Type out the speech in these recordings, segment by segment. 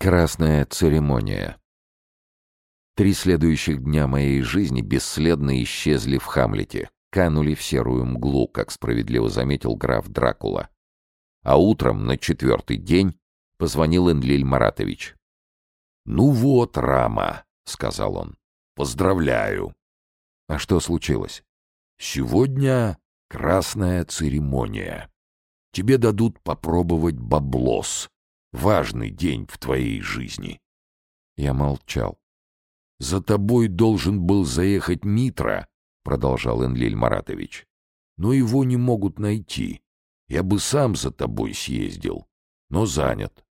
Красная церемония. Три следующих дня моей жизни бесследно исчезли в Хамлете, канули в серую мглу, как справедливо заметил граф Дракула. А утром, на четвертый день, позвонил Энлиль Маратович. «Ну вот, Рама», — сказал он, — «поздравляю». «А что случилось?» «Сегодня красная церемония. Тебе дадут попробовать баблос, важный день в твоей жизни. Я молчал. «За тобой должен был заехать Митра», — продолжал Энлиль Маратович. «Но его не могут найти. Я бы сам за тобой съездил, но занят.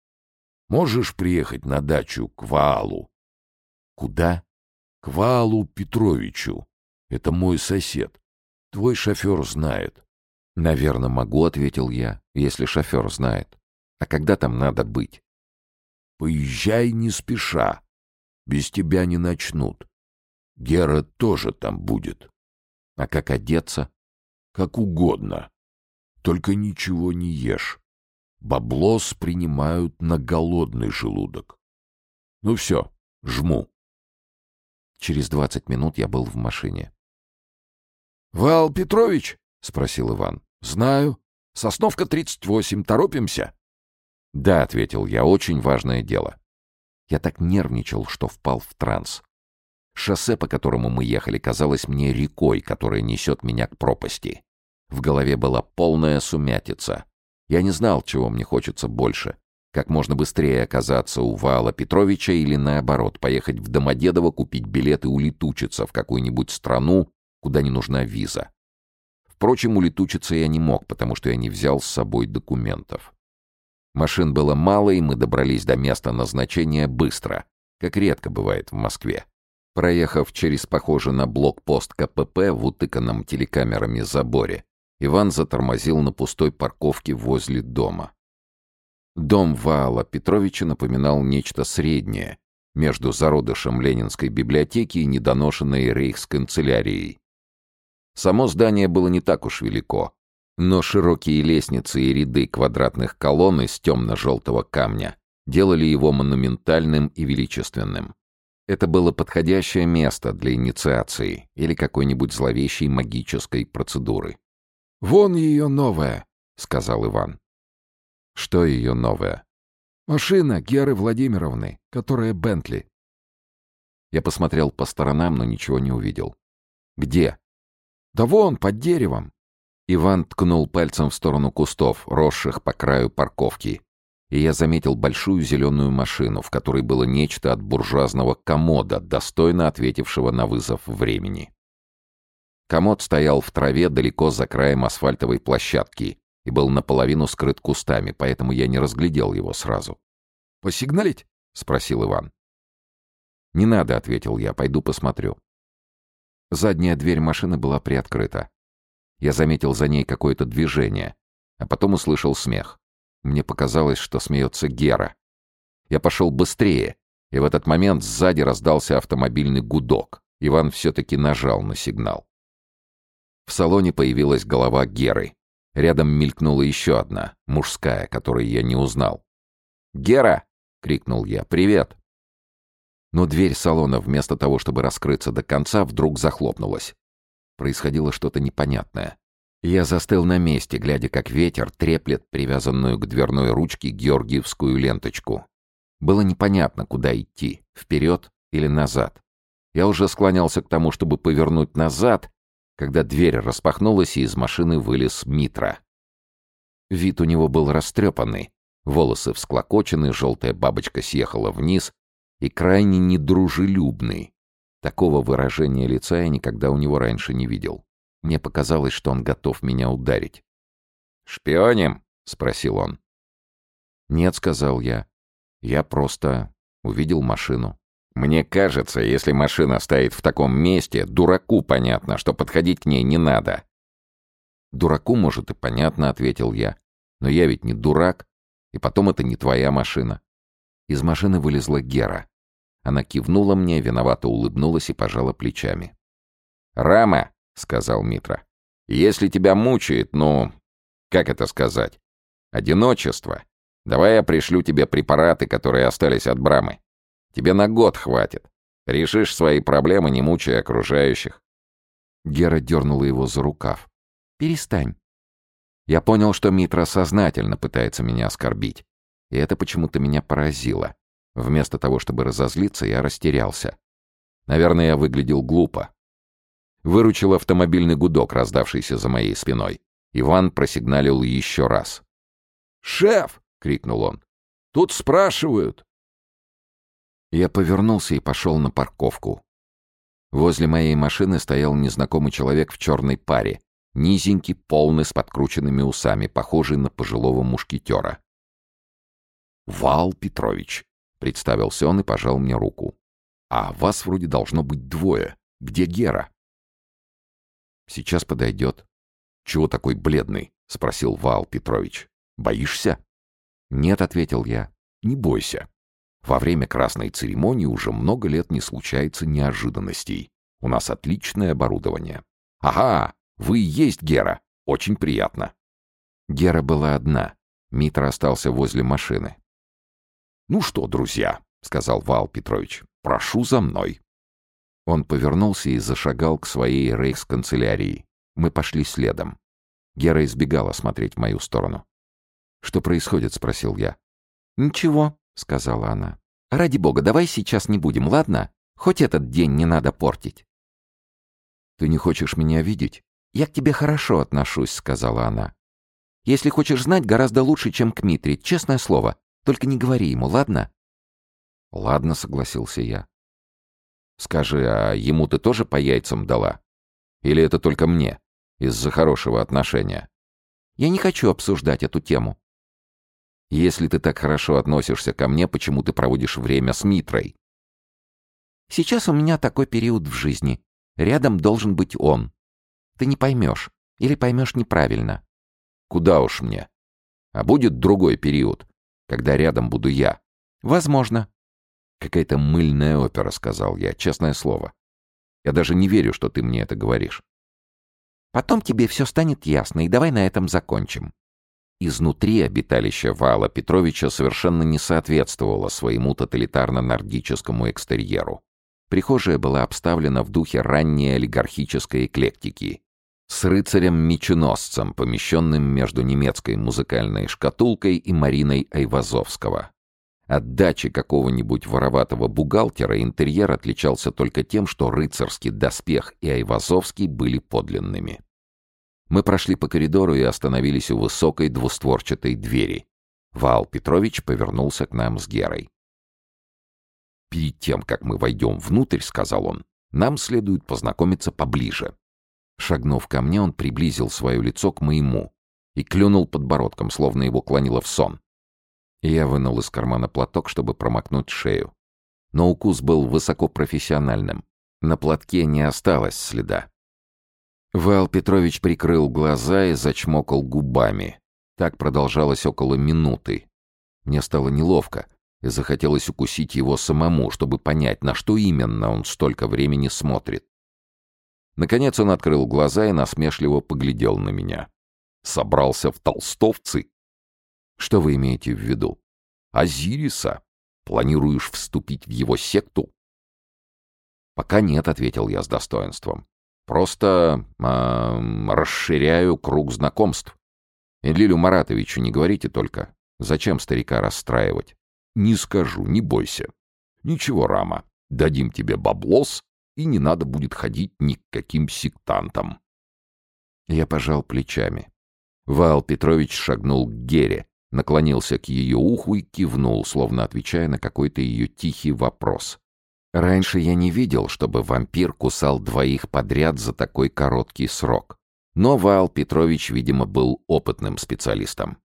Можешь приехать на дачу к Ваалу?» «Куда?» «К Ваалу Петровичу. Это мой сосед. Твой шофер знает». «Наверное, могу», — ответил я, — «если шофер знает». А когда там надо быть? Поезжай не спеша. Без тебя не начнут. Гера тоже там будет. А как одеться? Как угодно. Только ничего не ешь. Баблос принимают на голодный желудок. Ну все, жму. Через двадцать минут я был в машине. «Вал Петрович?» — спросил Иван. «Знаю. Сосновка, 38. Торопимся?» «Да», — ответил я, — «очень важное дело». Я так нервничал, что впал в транс. Шоссе, по которому мы ехали, казалось мне рекой, которая несет меня к пропасти. В голове была полная сумятица. Я не знал, чего мне хочется больше. Как можно быстрее оказаться у Вала Петровича или, наоборот, поехать в Домодедово, купить билеты и улетучиться в какую-нибудь страну, куда не нужна виза. Впрочем, улетучиться я не мог, потому что я не взял с собой документов. Машин было мало, и мы добрались до места назначения быстро, как редко бывает в Москве. Проехав через похожий на блокпост КПП в утыканном телекамерами заборе, Иван затормозил на пустой парковке возле дома. Дом Ваала Петровича напоминал нечто среднее между зародышем Ленинской библиотеки и недоношенной рейхсканцелярией. Само здание было не так уж велико, но широкие лестницы и ряды квадратных колонн из темно-желтого камня делали его монументальным и величественным. Это было подходящее место для инициации или какой-нибудь зловещей магической процедуры. «Вон ее новая», — сказал Иван. «Что ее новая?» «Машина Геры Владимировны, которая Бентли». Я посмотрел по сторонам, но ничего не увидел. «Где?» «Да вон, под деревом. Иван ткнул пальцем в сторону кустов, росших по краю парковки. И я заметил большую зеленую машину, в которой было нечто от буржуазного комода, достойно ответившего на вызов времени. Комод стоял в траве далеко за краем асфальтовой площадки и был наполовину скрыт кустами, поэтому я не разглядел его сразу. «Посигналить?» — спросил Иван. «Не надо», — ответил я, — «пойду посмотрю». Задняя дверь машины была приоткрыта. Я заметил за ней какое-то движение, а потом услышал смех. Мне показалось, что смеется Гера. Я пошел быстрее, и в этот момент сзади раздался автомобильный гудок. Иван все-таки нажал на сигнал. В салоне появилась голова Геры. Рядом мелькнула еще одна, мужская, которую я не узнал. «Гера!» — крикнул я. «Привет!» Но дверь салона вместо того, чтобы раскрыться до конца, вдруг захлопнулась. Происходило что-то непонятное. Я застыл на месте, глядя, как ветер треплет привязанную к дверной ручке георгиевскую ленточку. Было непонятно, куда идти — вперед или назад. Я уже склонялся к тому, чтобы повернуть назад, когда дверь распахнулась, и из машины вылез Митра. Вид у него был растрепанный, волосы всклокочены, желтая бабочка съехала вниз и крайне недружелюбный. Такого выражения лица я никогда у него раньше не видел. Мне показалось, что он готов меня ударить. «Шпионим?» — спросил он. «Нет», — сказал я. «Я просто увидел машину». «Мне кажется, если машина стоит в таком месте, дураку понятно, что подходить к ней не надо». «Дураку, может, и понятно», — ответил я. «Но я ведь не дурак, и потом это не твоя машина». Из машины вылезла Гера. Она кивнула мне, виновато улыбнулась и пожала плечами. «Рама», — сказал Митра, — «если тебя мучает, ну... Как это сказать? Одиночество. Давай я пришлю тебе препараты, которые остались от Брамы. Тебе на год хватит. Решишь свои проблемы, не мучая окружающих». Гера дернула его за рукав. «Перестань». Я понял, что Митра сознательно пытается меня оскорбить. И это почему-то меня поразило. Вместо того, чтобы разозлиться, я растерялся. Наверное, я выглядел глупо. Выручил автомобильный гудок, раздавшийся за моей спиной. Иван просигналил еще раз. «Шеф!» — крикнул он. «Тут спрашивают!» Я повернулся и пошел на парковку. Возле моей машины стоял незнакомый человек в черной паре, низенький, полный, с подкрученными усами, похожий на пожилого мушкетера. «Вал Петрович», — представился он и пожал мне руку. «А вас вроде должно быть двое. Где Гера?» «Сейчас подойдет». «Чего такой бледный?» — спросил Вал Петрович. «Боишься?» «Нет», — ответил я. «Не бойся. Во время красной церемонии уже много лет не случается неожиданностей. У нас отличное оборудование». «Ага, вы и есть Гера. Очень приятно». Гера была одна. Митра остался возле машины. «Ну что, друзья», — сказал Вал Петрович, — «прошу за мной». Он повернулся и зашагал к своей рейхсканцелярии. Мы пошли следом. Гера избегала смотреть в мою сторону. «Что происходит?» — спросил я. «Ничего», — сказала она. «Ради бога, давай сейчас не будем, ладно? Хоть этот день не надо портить». «Ты не хочешь меня видеть?» «Я к тебе хорошо отношусь», — сказала она. «Если хочешь знать, гораздо лучше, чем к Митри, честное слово. Только не говори ему, ладно?» «Ладно», — согласился я. «Скажи, а ему ты тоже по яйцам дала? Или это только мне, из-за хорошего отношения?» «Я не хочу обсуждать эту тему». «Если ты так хорошо относишься ко мне, почему ты проводишь время с Митрой?» «Сейчас у меня такой период в жизни. Рядом должен быть он. Ты не поймешь. Или поймешь неправильно». «Куда уж мне? А будет другой период когда рядом буду я? Возможно. Какая-то мыльная опера, сказал я, честное слово. Я даже не верю, что ты мне это говоришь. Потом тебе все станет ясно, и давай на этом закончим. Изнутри обиталище Вала Петровича совершенно не соответствовало своему тоталитарно-нордическому экстерьеру. Прихожая была обставлена в духе ранней олигархической эклектики, с рыцарем-меченосцем, помещенным между немецкой музыкальной шкатулкой и Мариной Айвазовского. От дачи какого-нибудь вороватого бухгалтера интерьер отличался только тем, что рыцарский доспех и Айвазовский были подлинными. Мы прошли по коридору и остановились у высокой двустворчатой двери. Вал Петрович повернулся к нам с Герой. «Перед тем, как мы войдем внутрь, — сказал он, — нам следует познакомиться поближе. Шагнув ко мне, он приблизил свое лицо к моему и клюнул подбородком, словно его клонило в сон. Я вынул из кармана платок, чтобы промокнуть шею. Но укус был высокопрофессиональным. На платке не осталось следа. Вал Петрович прикрыл глаза и зачмокал губами. Так продолжалось около минуты. Мне стало неловко, и захотелось укусить его самому, чтобы понять, на что именно он столько времени смотрит. Наконец он открыл глаза и насмешливо поглядел на меня. Собрался в толстовцы? Что вы имеете в виду? Азириса? Планируешь вступить в его секту? Пока нет, ответил я с достоинством. Просто э, расширяю круг знакомств. Эдлилю Маратовичу не говорите только. Зачем старика расстраивать? Не скажу, не бойся. Ничего, Рама, дадим тебе баблос и не надо будет ходить ни к каким сектантам. Я пожал плечами. Вал Петрович шагнул к Гере, наклонился к ее уху и кивнул, словно отвечая на какой-то ее тихий вопрос. Раньше я не видел, чтобы вампир кусал двоих подряд за такой короткий срок. Но Вал Петрович, видимо, был опытным специалистом.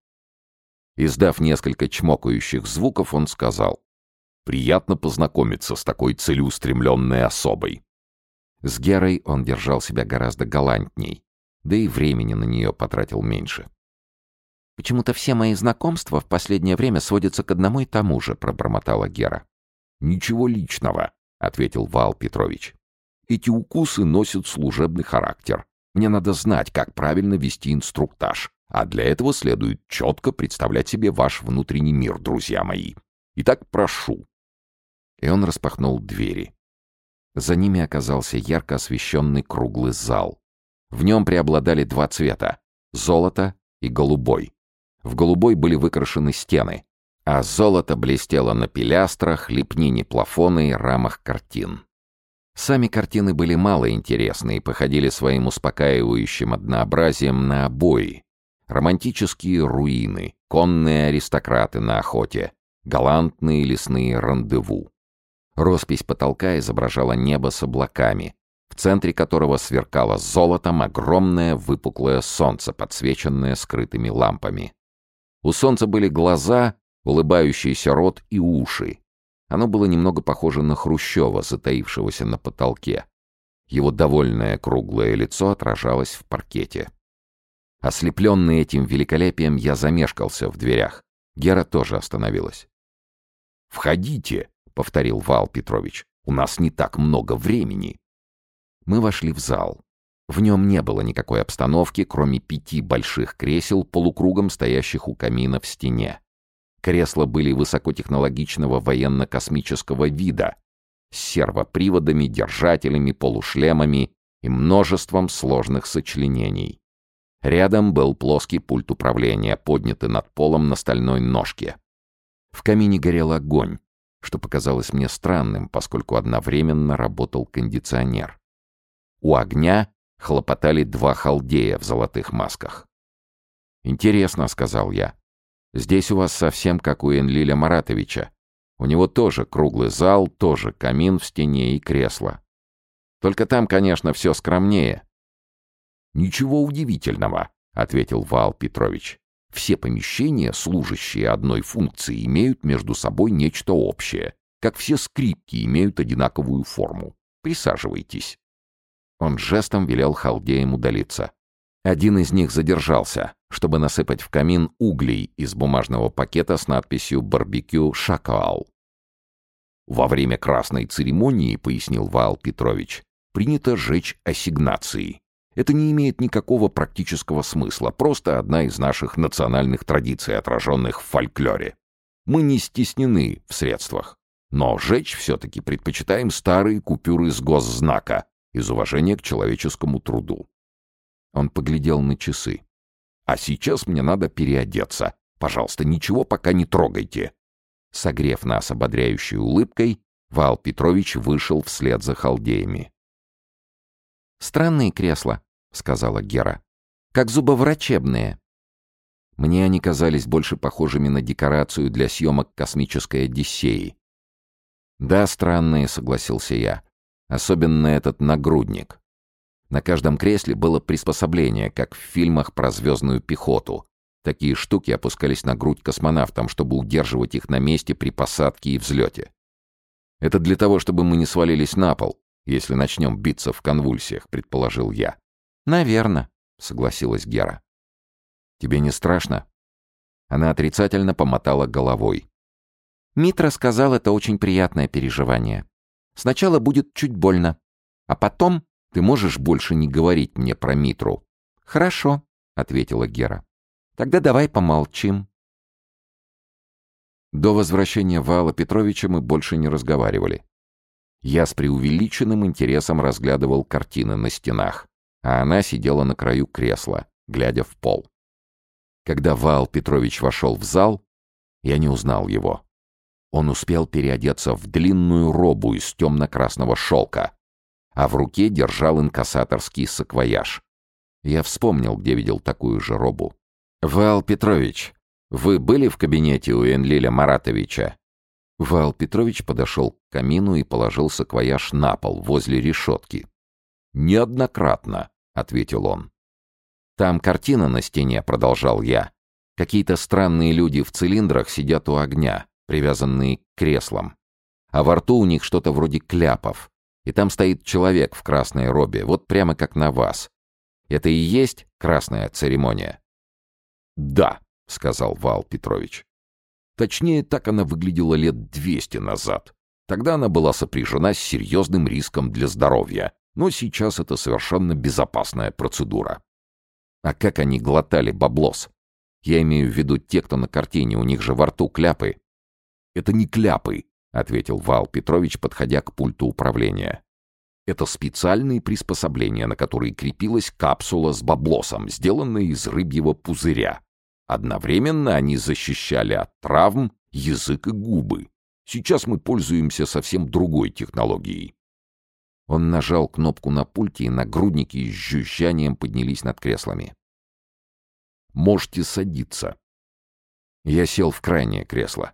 Издав несколько чмокающих звуков, он сказал. Приятно познакомиться с такой целеустремленной особой. С Герой он держал себя гораздо галантней, да и времени на нее потратил меньше. «Почему-то все мои знакомства в последнее время сводятся к одному и тому же», — пробормотала Гера. «Ничего личного», — ответил Вал Петрович. «Эти укусы носят служебный характер. Мне надо знать, как правильно вести инструктаж, а для этого следует четко представлять себе ваш внутренний мир, друзья мои. Итак, прошу, и он распахнул двери. За ними оказался ярко освещенный круглый зал. В нем преобладали два цвета — золото и голубой. В голубой были выкрашены стены, а золото блестело на пилястрах, лепнине плафона и рамах картин. Сами картины были мало интересны и походили своим успокаивающим однообразием на обои. Романтические руины, конные аристократы на охоте, галантные лесные рандеву. Роспись потолка изображала небо с облаками, в центре которого сверкало золотом огромное выпуклое солнце, подсвеченное скрытыми лампами. У солнца были глаза, улыбающийся рот и уши. Оно было немного похоже на Хрущева, затаившегося на потолке. Его довольное круглое лицо отражалось в паркете. Ослепленный этим великолепием, я замешкался в дверях. Гера тоже остановилась. «Входите!» — повторил Вал Петрович. «У нас не так много времени». Мы вошли в зал. В нем не было никакой обстановки, кроме пяти больших кресел, полукругом стоящих у камина в стене. Кресла были высокотехнологичного военно-космического вида, с сервоприводами, держателями, полушлемами и множеством сложных сочленений. Рядом был плоский пульт управления, поднятый над полом на стальной ножке. В камине горел огонь, что показалось мне странным, поскольку одновременно работал кондиционер. У огня хлопотали два халдея в золотых масках. «Интересно», — сказал я. «Здесь у вас совсем как у Энлиля Маратовича. У него тоже круглый зал, тоже камин в стене и кресло. Только там, конечно, все скромнее». «Ничего удивительного», — ответил Вал Петрович. Все помещения, служащие одной функции, имеют между собой нечто общее, как все скрипки имеют одинаковую форму. Присаживайтесь. Он жестом велел халдеям удалиться. Один из них задержался, чтобы насыпать в камин углей из бумажного пакета с надписью «Барбекю Шакоал». Во время красной церемонии, пояснил Вал Петрович, принято жечь ассигнации. Это не имеет никакого практического смысла, просто одна из наших национальных традиций, отраженных в фольклоре. Мы не стеснены в средствах, но жечь все-таки предпочитаем старые купюры с госзнака из уважения к человеческому труду. Он поглядел на часы. «А сейчас мне надо переодеться. Пожалуйста, ничего пока не трогайте». Согрев нас ободряющей улыбкой, Вал Петрович вышел вслед за халдеями. «Странные кресла», — сказала Гера. «Как зубоврачебные». Мне они казались больше похожими на декорацию для съемок космической Одиссеи. «Да, странные», — согласился я. «Особенно этот нагрудник». На каждом кресле было приспособление, как в фильмах про звездную пехоту. Такие штуки опускались на грудь космонавтам, чтобы удерживать их на месте при посадке и взлете. Это для того, чтобы мы не свалились на пол, если начнем биться в конвульсиях», — предположил я. «Наверно», — согласилась Гера. «Тебе не страшно?» Она отрицательно помотала головой. Митра сказал, это очень приятное переживание. Сначала будет чуть больно, а потом ты можешь больше не говорить мне про Митру. Хорошо, ответила Гера. Тогда давай помолчим. До возвращения Вала Петровича мы больше не разговаривали. Я с преувеличенным интересом разглядывал картины на стенах, а она сидела на краю кресла, глядя в пол. Когда Вал Петрович вошел в зал, я не узнал его. Он успел переодеться в длинную робу из темно-красного шелка, а в руке держал инкассаторский саквояж. Я вспомнил, где видел такую же робу. «Вал Петрович, вы были в кабинете у Энлиля Маратовича?» Вал Петрович подошел к камину и положил саквояж на пол, возле решетки. «Неоднократно», — ответил он. «Там картина на стене», — продолжал я. «Какие-то странные люди в цилиндрах сидят у огня, привязанные к креслам. А во рту у них что-то вроде кляпов. И там стоит человек в красной робе, вот прямо как на вас. Это и есть красная церемония?» «Да», — сказал Вал Петрович. Точнее, так она выглядела лет 200 назад. Тогда она была сопряжена с серьезным риском для здоровья, но сейчас это совершенно безопасная процедура. А как они глотали баблос? Я имею в виду те, кто на картине, у них же во рту кляпы. Это не кляпы, ответил Вал Петрович, подходя к пульту управления. Это специальные приспособления, на которые крепилась капсула с баблосом, сделанная из рыбьего пузыря. Одновременно они защищали от травм язык и губы. Сейчас мы пользуемся совсем другой технологией. Он нажал кнопку на пульте, и нагрудники с жужжанием поднялись над креслами. «Можете садиться». Я сел в крайнее кресло.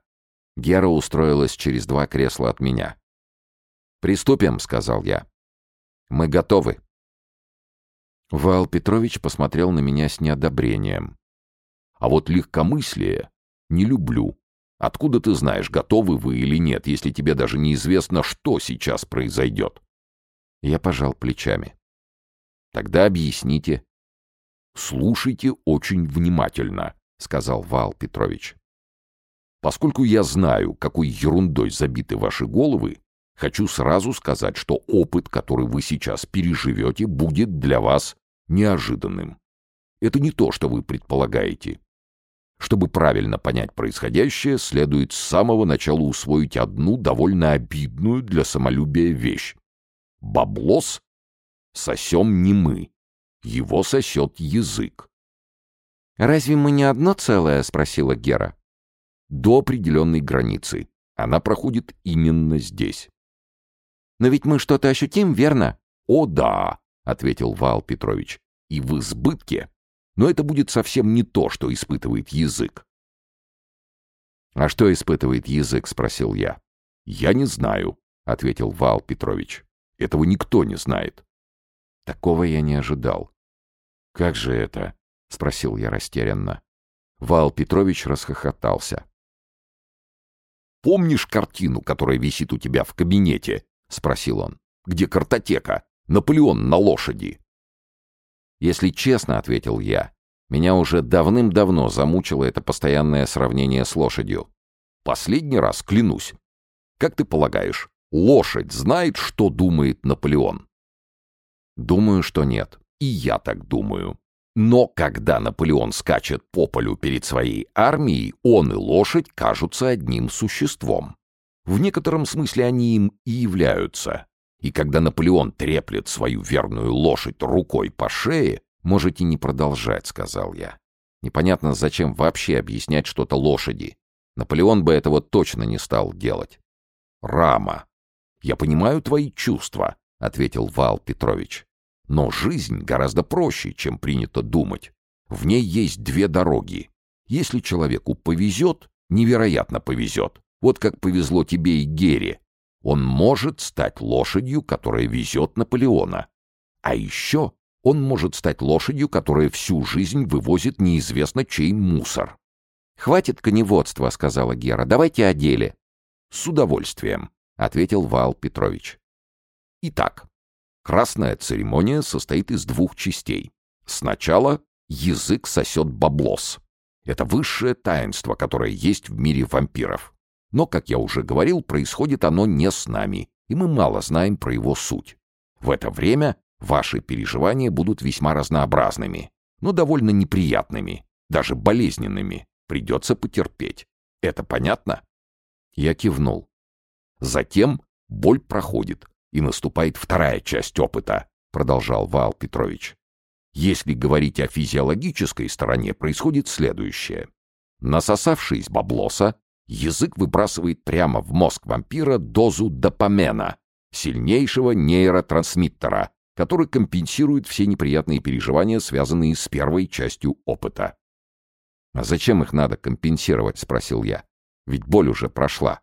Гера устроилась через два кресла от меня. «Приступим», — сказал я. «Мы готовы». Вал Петрович посмотрел на меня с неодобрением. А вот легкомыслие не люблю. Откуда ты знаешь, готовы вы или нет, если тебе даже неизвестно, что сейчас произойдет?» Я пожал плечами. «Тогда объясните». «Слушайте очень внимательно», — сказал Вал Петрович. «Поскольку я знаю, какой ерундой забиты ваши головы, хочу сразу сказать, что опыт, который вы сейчас переживете, будет для вас неожиданным. Это не то, что вы предполагаете. Чтобы правильно понять происходящее, следует с самого начала усвоить одну довольно обидную для самолюбия вещь. Баблос сосем не мы, его сосет язык. «Разве мы не одно целое?» — спросила Гера. «До определенной границы. Она проходит именно здесь». «Но ведь мы что-то ощутим, верно?» «О да», — ответил Вал Петрович. «И в избытке но это будет совсем не то, что испытывает язык. «А что испытывает язык?» — спросил я. «Я не знаю», — ответил Вал Петрович. «Этого никто не знает». Такого я не ожидал. «Как же это?» — спросил я растерянно. Вал Петрович расхохотался. «Помнишь картину, которая висит у тебя в кабинете?» — спросил он. «Где картотека? Наполеон на лошади». Если честно, ответил я, меня уже давным-давно замучило это постоянное сравнение с лошадью. Последний раз, клянусь. Как ты полагаешь, лошадь знает, что думает Наполеон? Думаю, что нет. И я так думаю. Но когда Наполеон скачет по полю перед своей армией, он и лошадь кажутся одним существом. В некотором смысле они им и являются. И когда Наполеон треплет свою верную лошадь рукой по шее, можете не продолжать, сказал я. Непонятно, зачем вообще объяснять что-то лошади. Наполеон бы этого точно не стал делать. Рама. Я понимаю твои чувства, ответил Вал Петрович. Но жизнь гораздо проще, чем принято думать. В ней есть две дороги. Если человеку повезет, невероятно повезет. Вот как повезло тебе и Гере. Он может стать лошадью, которая везет Наполеона. А еще он может стать лошадью, которая всю жизнь вывозит неизвестно чей мусор. «Хватит коневодства», — сказала Гера, — «давайте о деле». «С удовольствием», — ответил Вал Петрович. Итак, красная церемония состоит из двух частей. Сначала язык сосет баблос. Это высшее таинство, которое есть в мире вампиров. Но, как я уже говорил, происходит оно не с нами, и мы мало знаем про его суть. В это время ваши переживания будут весьма разнообразными, но довольно неприятными, даже болезненными. Придется потерпеть. Это понятно? Я кивнул. Затем боль проходит, и наступает вторая часть опыта, продолжал Вал Петрович. Если говорить о физиологической стороне, происходит следующее. Насосавшись баблоса, язык выбрасывает прямо в мозг вампира дозу допамена, сильнейшего нейротрансмиттера, который компенсирует все неприятные переживания, связанные с первой частью опыта. «А зачем их надо компенсировать?» — спросил я. «Ведь боль уже прошла».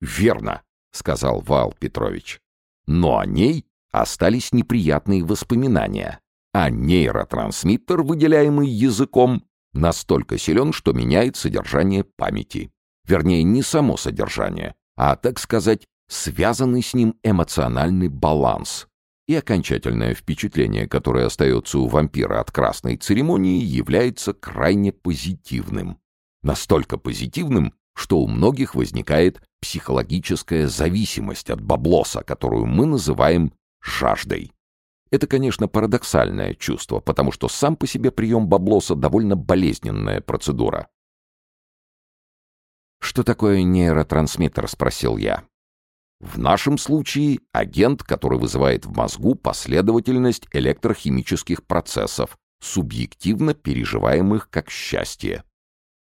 «Верно», — сказал Вал Петрович. «Но о ней остались неприятные воспоминания, а нейротрансмиттер, выделяемый языком, настолько силен, что меняет содержание памяти. Вернее, не само содержание, а, так сказать, связанный с ним эмоциональный баланс. И окончательное впечатление, которое остается у вампира от красной церемонии, является крайне позитивным. Настолько позитивным, что у многих возникает психологическая зависимость от баблоса, которую мы называем жаждой. Это, конечно, парадоксальное чувство, потому что сам по себе прием баблоса довольно болезненная процедура. «Что такое нейротрансмиттер?» — спросил я. В нашем случае агент, который вызывает в мозгу последовательность электрохимических процессов, субъективно переживаемых как счастье.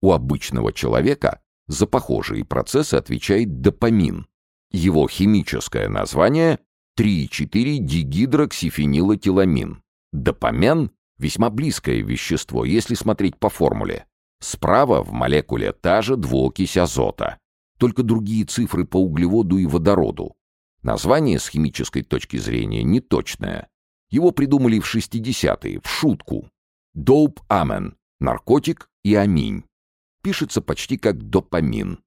У обычного человека за похожие процессы отвечает допамин. Его химическое название 3,4 дигидроксифенилотиламин. Допамен – весьма близкое вещество, если смотреть по формуле. Справа в молекуле та же двуокись азота, только другие цифры по углеводу и водороду. Название с химической точки зрения неточное. Его придумали в 60-е, в шутку. доп амен – наркотик и аминь. Пишется почти как допамин.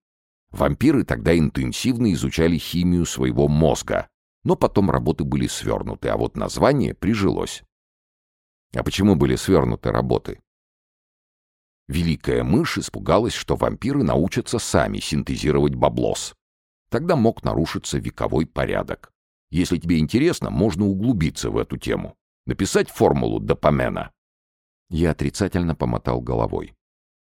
Вампиры тогда интенсивно изучали химию своего мозга, но потом работы были свернуты, а вот название прижилось. А почему были свернуты работы? Великая мышь испугалась, что вампиры научатся сами синтезировать баблос. Тогда мог нарушиться вековой порядок. Если тебе интересно, можно углубиться в эту тему. Написать формулу допамена. Я отрицательно помотал головой.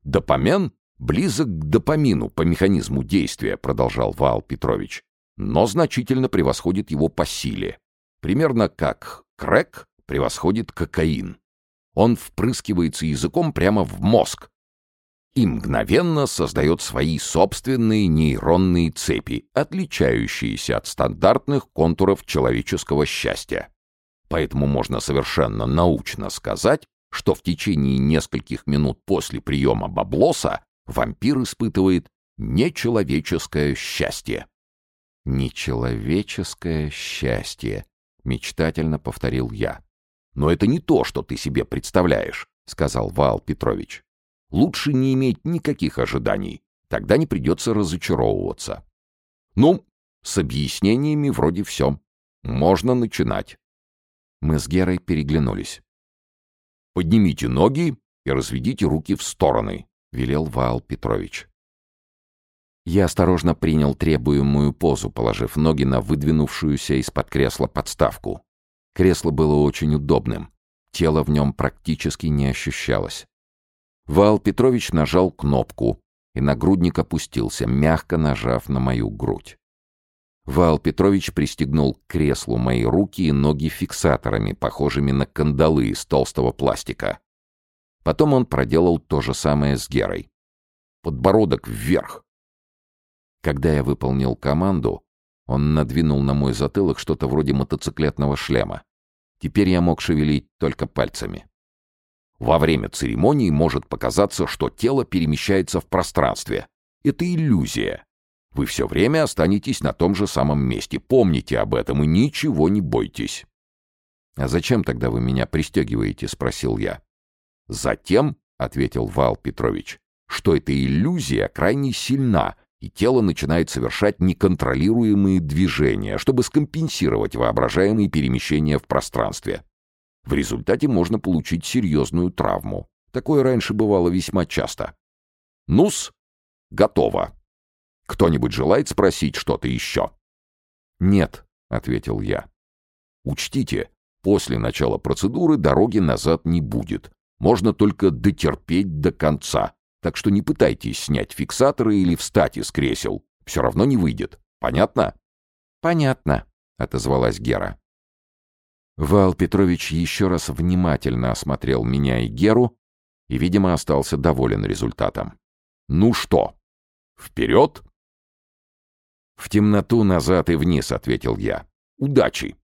Допамен близок к допамину по механизму действия, продолжал Вал Петрович но значительно превосходит его по силе. Примерно как крэк превосходит кокаин. Он впрыскивается языком прямо в мозг и мгновенно создает свои собственные нейронные цепи, отличающиеся от стандартных контуров человеческого счастья. Поэтому можно совершенно научно сказать, что в течение нескольких минут после приема баблоса вампир испытывает нечеловеческое счастье. «Нечеловеческое счастье», — мечтательно повторил я. «Но это не то, что ты себе представляешь», — сказал Вал Петрович. «Лучше не иметь никаких ожиданий, тогда не придется разочаровываться». «Ну, с объяснениями вроде все. Можно начинать». Мы с Герой переглянулись. «Поднимите ноги и разведите руки в стороны», — велел Вал Петрович. Я осторожно принял требуемую позу, положив ноги на выдвинувшуюся из-под кресла подставку. Кресло было очень удобным. Тело в нем практически не ощущалось. Вал Петрович нажал кнопку, и нагрудник опустился, мягко нажав на мою грудь. Вал Петрович пристегнул к креслу мои руки и ноги фиксаторами, похожими на кандалы из толстого пластика. Потом он проделал то же самое с Герой. Подбородок вверх, когда я выполнил команду, он надвинул на мой затылок что-то вроде мотоциклетного шлема. Теперь я мог шевелить только пальцами. Во время церемонии может показаться, что тело перемещается в пространстве. Это иллюзия. Вы все время останетесь на том же самом месте. Помните об этом и ничего не бойтесь. «А зачем тогда вы меня пристегиваете?» — спросил я. «Затем», — ответил Вал Петрович, — «что эта иллюзия крайне сильна и тело начинает совершать неконтролируемые движения, чтобы скомпенсировать воображаемые перемещения в пространстве. В результате можно получить серьезную травму. Такое раньше бывало весьма часто. Нус, готово. Кто-нибудь желает спросить что-то еще? Нет, ответил я. Учтите, после начала процедуры дороги назад не будет. Можно только дотерпеть до конца. Так что не пытайтесь снять фиксаторы или встать из кресел. Все равно не выйдет. Понятно? Понятно, отозвалась Гера. Вал Петрович еще раз внимательно осмотрел меня и Геру и, видимо, остался доволен результатом. «Ну что, вперед?» «В темноту, назад и вниз», — ответил я. «Удачи!»